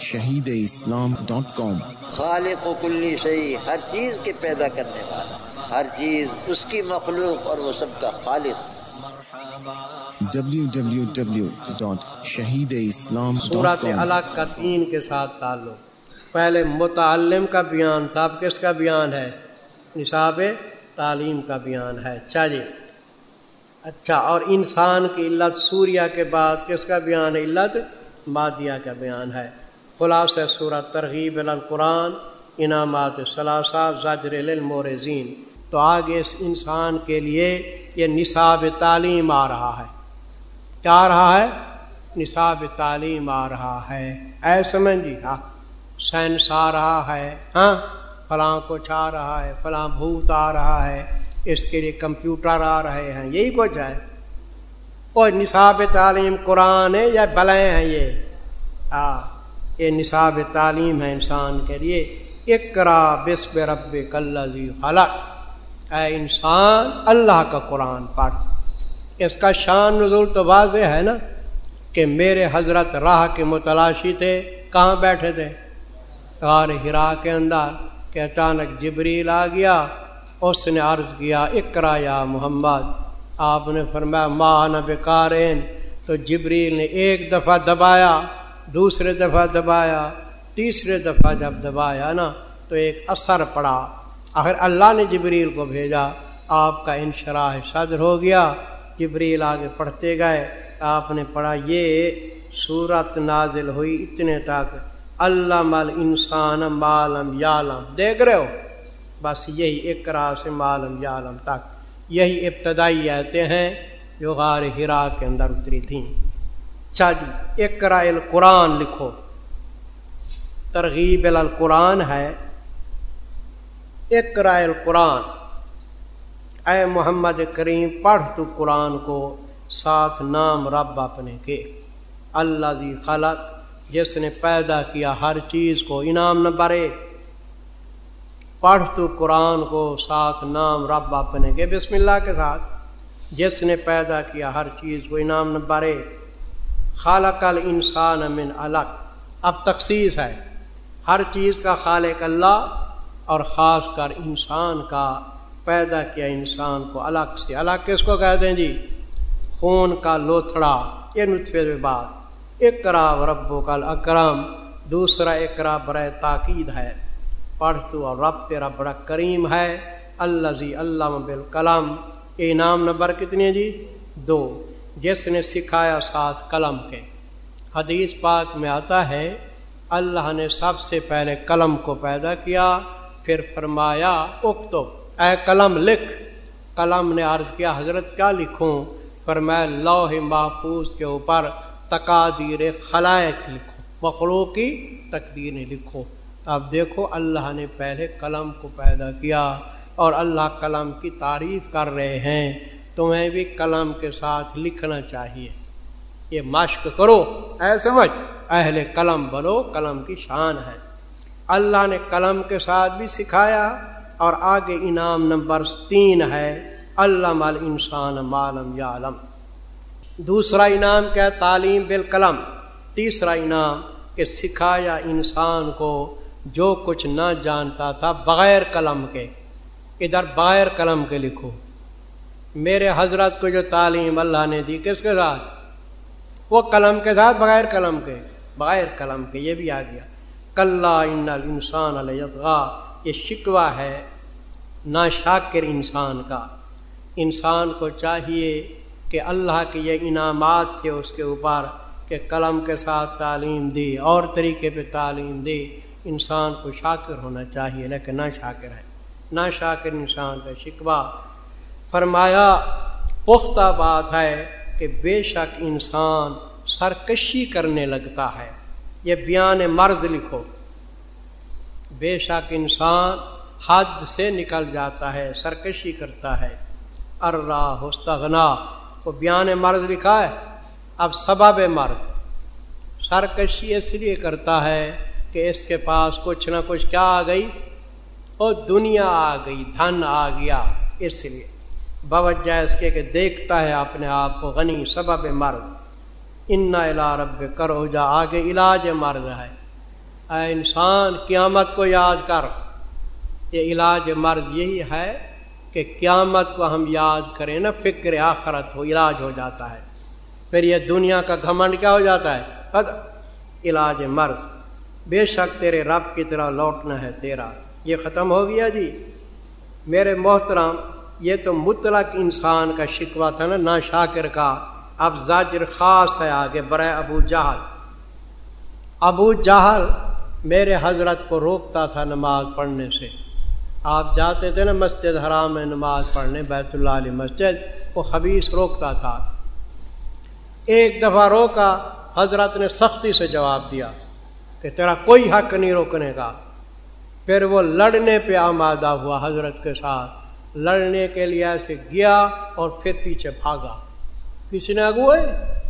شہید اسلام ڈاٹ کام۔ خالق و کلی شہی ہر چیز کے پیدا کرنے والا ہر چیز اس کی مخلوق اور وہ سب کا خالق۔ www.shahideislam.com الگ کا تین کے ساتھ تعلق۔ پہلے متعلم کا بیان تھا اب کس کا بیان ہے؟ نصاب تعلیم کا بیان ہے۔ اچھا جی۔ اچھا اور انسان کی علت سوریہ کے بعد کس کا بیان ہے؟ علت مادیہ کا بیان ہے۔ خلاص صورت ترغیب القرآن، انعامات ثلاثہ، زجر المورزین تو آگے اس انسان کے لیے یہ نصاب تعلیم آ رہا ہے۔ کیا آ رہا ہے؟ نصاب تعلیم آ رہا ہے۔ اے سمجھ جی ہاں سائنس آ رہا ہے ہاں فلاں کچھ آ رہا ہے، فلاں بھوت آ رہا ہے، اس کے لیے کمپیوٹر آ رہے ہیں، یہی کچھ ہے۔ وہ نصاب تعلیم قرآن ہے یا بلیں ہیں یہ؟ ہاں۔ یہ نصاب تعلیم ہے انسان کے لیے، اقرا بسب رب کلزی خلق۔ اے انسان، اللہ کا قرآن پڑھ اس کا شان نزول تو واضح ہے نا کہ میرے حضرت راہ کے متلاشی تھے، کہاں بیٹھے تھے؟ غار ہرا کے اندر کہ اچانک جبریل آ گیا، اس نے عرض کیا، اقرا یا محمد۔ آپ نے فرمایا ماں نہ بیکارین تو جبریل نے ایک دفعہ دبایا دوسرے دفعہ دبایا، تیسرے دفعہ جب دبایا نا، تو ایک اثر پڑا۔ آخر اللہ نے جبریل کو بھیجا، آپ کا انشراح صدر ہو گیا، جبریل آگے پڑھتے گئے، آپ نے پڑھا، یہ صورت نازل ہوئی اتنے تک۔ اللہ مل انسان مالم یالم دیکھ رہے ہو؟ بس یہی اقرا سے معلوم یالم تک۔ یہی ابتدائی آتے ہیں جو غار ہرا کے اندر اتری تھیں۔ اچھا جی اقرا القرآن لکھو۔ ترغیب القرآن ہے۔ اقرا القرآن۔ اے محمد کریم، پڑھ تو قرآن کو۔ ساتھ نام رب اپنے کے۔ اللہ زی خلق، جس نے پیدا کیا ہر چیز کو، انعام نمبر ایک پڑھ تو قرآن کو، ساتھ نام رب اپنے کے۔ بسم اللہ کے ساتھ۔ جس نے پیدا کیا ہر چیز کو، انعام نمبر ایک خالق الانسان من الگ اب تخصیص ہے، ہر چیز کا خالق اللہ اور خاص کر انسان کا پیدا کیا انسان کو الگ سے. الگ کس کو کہتے ہیں جی؟ خون کا لوتھڑا، یہ نطفے بات. اقرا رب کل اکرم دوسرا اقرا برائے تاکید ہے. پڑھ تو اور رب تیرا بڑا کریم ہے. اللہ زی اللہ بالکلام انعام نمبر کتنی جی؟ دو. جس نے سکھایا ساتھ قلم کے۔ حدیث پاک میں آتا ہے، اللہ نے سب سے پہلے قلم کو پیدا کیا، پھر فرمایا، اکتب۔ اے قلم، لکھ۔ قلم نے عرض کیا، حضرت کیا لکھوں؟ فرمایا لوہ محفوظ کے اوپر تقادیر خلائق لکھو مخلوق کی تقدیریں لکھو۔ اب دیکھو، اللہ نے پہلے قلم کو پیدا کیا اور اللہ قلم کی تعریف کر رہے ہیں۔ تمہیں بھی قلم کے ساتھ لکھنا چاہیے۔ یہ مشق کرو۔ اے سمجھ، اہل قلم بنو قلم کی شان ہے۔ اللہ نے قلم کے ساتھ بھی سکھایا اور آگے انعام نمبر تین ہے۔ علم انسان معلم یا علم دوسرا انعام کیا؟ تعلیم بالقلم۔ تیسرا انعام کہ سکھایا انسان کو جو کچھ نہ جانتا تھا بغیر قلم کے۔ ادھر بغیر قلم کے لکھو۔ میرے حضرت کو جو تعلیم اللہ نے دی، کس کے ساتھ؟ وہ قلم کے ساتھ، بغیر قلم کے۔ بغیر قلم کے، یہ بھی آ گیا۔ کل انسان علیہ یہ شکوہ ہے نا شاکر انسان کا۔ انسان کو چاہیے کہ اللہ کے یہ انعامات تھے اس کے اوپر کہ قلم کے ساتھ تعلیم دی اور طریقے پہ تعلیم دی انسان کو شاکر ہونا چاہیے، لیکن نہ شاکر ہے۔ نہ شاکر انسان کا شکوہ فرمایا، پختہ بات ہے کہ بے شک انسان سرکشی کرنے لگتا ہے۔ یہ بیان مرض لکھو۔ بے شک انسان حد سے نکل جاتا ہے، سرکشی کرتا ہے۔ ارا ہستغنا وہ بیان مرض لکھا ہے۔ اب سبب مرض۔ سرکشی اس لیے کرتا ہے کہ اس کے پاس کچھ نہ کچھ کیا آ گئی۔ اور دنیا آ گئی، دھن آ گیا، اس لیے۔ باوجہ اس کے کہ دیکھتا ہے اپنے آپ کو غنی، سبب مرد ان الا رب کرو جا آگے علاج مرد ہے۔ اے انسان، قیامت کو یاد کر۔ یہ علاج مرض یہی ہے کہ قیامت کو ہم یاد کریں نا فکر آخرت ہو، علاج ہو جاتا ہے۔ پھر یہ دنیا کا گھمنڈ کیا ہو جاتا ہے؟ علاج مرض۔ بے شک تیرے رب کی طرح لوٹنا ہے تیرا۔ یہ ختم ہو گیا جی۔ میرے محترم یہ تو مطلق انسان کا شکوہ تھا نا نا شاکر کا۔ اب زاجر خاص ہے آگے، برائے ابو جہل۔ ابو جہل میرے حضرت کو روکتا تھا نماز پڑھنے سے۔ آپ جاتے تھے نا مسجد حرام میں نماز پڑھنے، بیت اللہ علیہ مسجد، وہ خبیص روکتا تھا۔ ایک دفعہ روکا، حضرت نے سختی سے جواب دیا کہ تیرا کوئی حق نہیں روکنے کا۔ پھر وہ لڑنے پہ آمادہ ہوا حضرت کے ساتھ۔ لڑنے کے لیے ایسے گیا اور پھر پیچھے بھاگا۔ کسی نے اگوئے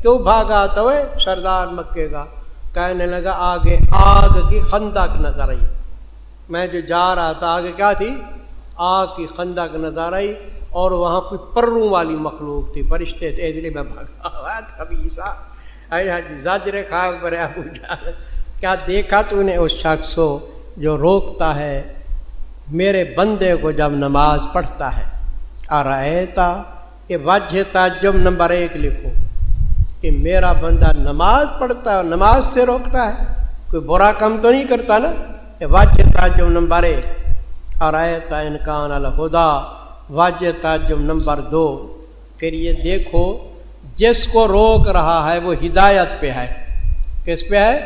کیوں بھاگا تو سردار مکے کا۔ کہنے لگا، آگے آگ کی خندق نظر آئی۔ میں جو جا رہا تھا، آگے کیا تھی؟ آگ کی خندق نظر آئی اور وہاں کوئی پروں والی مخلوق تھی۔ فرشتے تھے، اس لیے میں بھاگا۔ کبھی سا زاجر خاک پر ابو جان کیا دیکھا تو نے اس شخص کو جو روکتا ہے؟ میرے بندے کو جب نماز پڑھتا ہے ارتا کہ واجہ تعجب نمبر ایک لکھو، کہ میرا بندہ نماز پڑھتا ہے نماز سے روکتا ہے، کوئی برا کام تو نہیں کرتا نا؟ یہ واجہ تعجب نمبر ایک ارتا انکان الہدا واجہ تعجب نمبر دو۔ پھر یہ دیکھو، جس کو روک رہا ہے وہ ہدایت پہ ہے، کس پہ ہے؟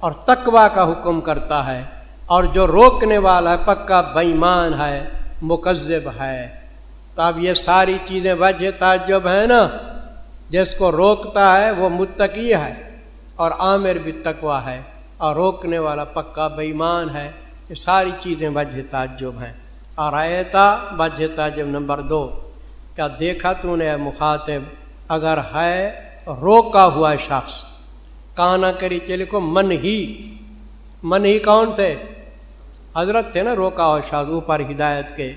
اور تقوا کا حکم کرتا ہے۔ اور جو روکنے والا ہے، پکا بےمان ہے، مکذب ہے۔ تو اب یہ ساری چیزیں وجہ تعجب ہیں نا۔ جس کو روکتا ہے، وہ متقی ہے اور عامر بھی تقوا ہے اور روکنے والا پکا بےمان ہے۔ یہ ساری چیزیں وجہ تعجب ہیں۔ اور آیتا وجہ تعجب نمبر دو۔ کیا دیکھا تو نے مخاطب؟ اگر ہے روکا ہوا شخص، کانا کری چلے کو من ہی من ہی کون تھے؟ حضرت تھے نا روکا ہوا شخص اوپر ہدایت کے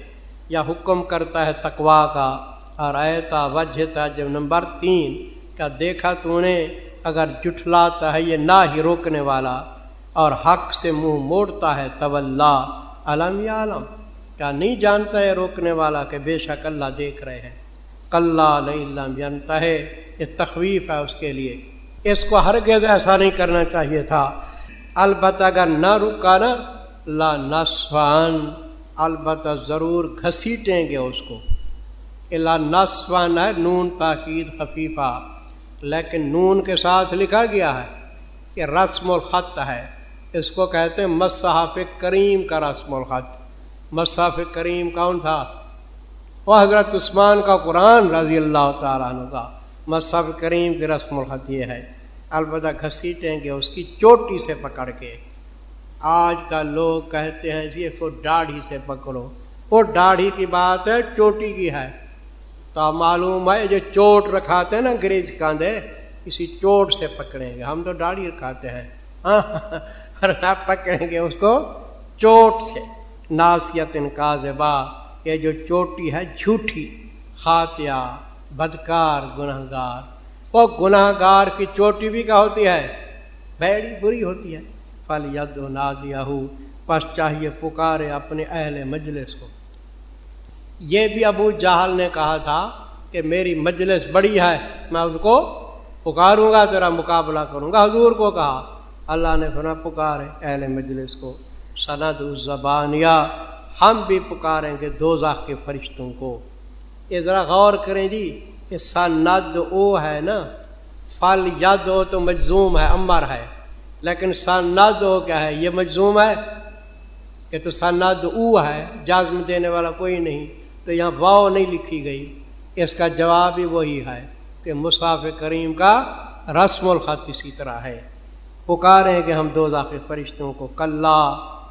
یا حکم کرتا ہے تقوا کا اور ایتا وجہ تھا جب نمبر تین کیا دیکھا تو نے اگر جٹھلاتا ہے یہ نہ ہی روکنے والا اور حق سے منہ موڑتا ہے طول علم یا علم کیا نہیں جانتا ہے روکنے والا کہ بے شک اللہ دیکھ رہے ہیں۔ کل علم جانتا ہے یہ تخویف ہے اس کے لیے۔ اس کو ہرگز ایسا نہیں کرنا چاہیے تھا۔ البتہ اگر نہ رکا نا لا نسوان البتہ ضرور گھسیٹیں گے اس کو۔ اللہ نسوان ہے، نون تاکید خفیفہ۔ لیکن نون کے ساتھ لکھا گیا ہے کہ رسم الخط ہے۔ اس کو کہتے ہیں مصحف کریم کا رسم الخط۔ مصحف کریم کون تھا؟ وہ حضرت عثمان کا قرآن رضی اللہ تعالیٰ عنہ کا۔ مصحف کریم کی رسم الخط یہ ہے۔ البتہ گھسیٹیں گے، اس کی چوٹی سے پکڑ کے۔ آج کا لوگ کہتے ہیں اسی کو داڑھی سے پکڑو۔ وہ داڑھی کی بات ہے، چوٹی کی ہے۔ تو معلوم ہے جو چوٹ رکھاتے ہیں نا انگریز کاندھے کسی چوٹ سے پکڑیں گے۔ ہم تو داڑھی رکھاتے ہیں۔ ہاں پکڑیں گے اس کو چوٹ سے۔ ناسیت ان یہ جو چوٹی ہے جھوٹی خاتیہ بدکار گناہ گار وہ گناہ گار کی چوٹی بھی کیا ہوتی ہے؟ بیڑی بری ہوتی ہے۔ فل ید و نادیا پس چاہیے پکارے اپنے اہل مجلس کو۔ یہ بھی ابو جہل نے کہا تھا کہ میری مجلس بڑی ہے، میں اس کو پکاروں گا، تیرا مقابلہ کروں گا۔ حضور کو کہا، اللہ نے پھر پکارے اہل مجلس کو۔ سند الزبانیہ، ہم بھی پکاریں گے دو کے فرشتوں کو۔ یہ ذرا غور کریں جی یہ سند او ہے نا، فل ید او تو مجزوم ہے امر ہے۔ لیکن سند ہو کیا ہے؟ یہ مجزوم ہے کہ تو سند او ہے، جازم دینے والا کوئی نہیں۔ تو یہاں واؤ نہیں لکھی گئی۔ اس کا جواب ہی وہی ہے کہ مصاف کریم کا رسم الخط اسی طرح ہے۔ پکاریں کہ ہم دو ذاکر فرشتوں کو کل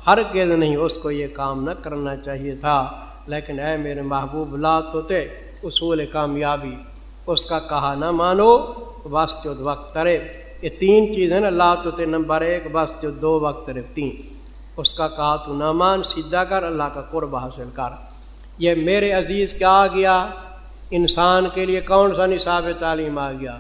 ہر گز نہیں، اس کو یہ کام نہ کرنا چاہیے تھا۔ لیکن اے میرے محبوب لات ہوتے اصول کامیابی، اس کا کہا نہ مانو بس جو وقت ترے۔ یہ تین چیزیں نا، لا تو نمبر ایک، بس جو دو وقت تین اس کا کہا، تو نہ مان سیدھا کر، اللہ کا قرب حاصل کر۔ یہ میرے عزیز کیا آ گیا؟ انسان کے لیے کون سا نصاب تعلیم آ گیا؟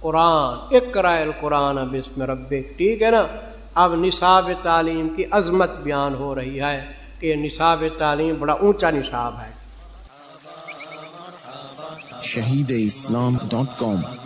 قرآن۔ ایک القرآن اب اس میں رب ٹھیک ہے نا؟ اب نصاب تعلیم کی عظمت بیان ہو رہی ہے کہ نصاب تعلیم بڑا اونچا نصاب ہے۔ شہید اسلام ڈاٹ کام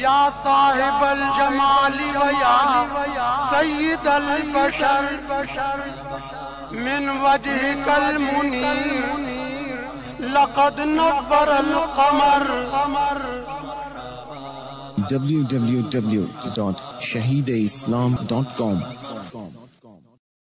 یا صاحب الجمال و یا سید البشر، من وجه کل منیر لقد نور القمر. www.shahideislam.com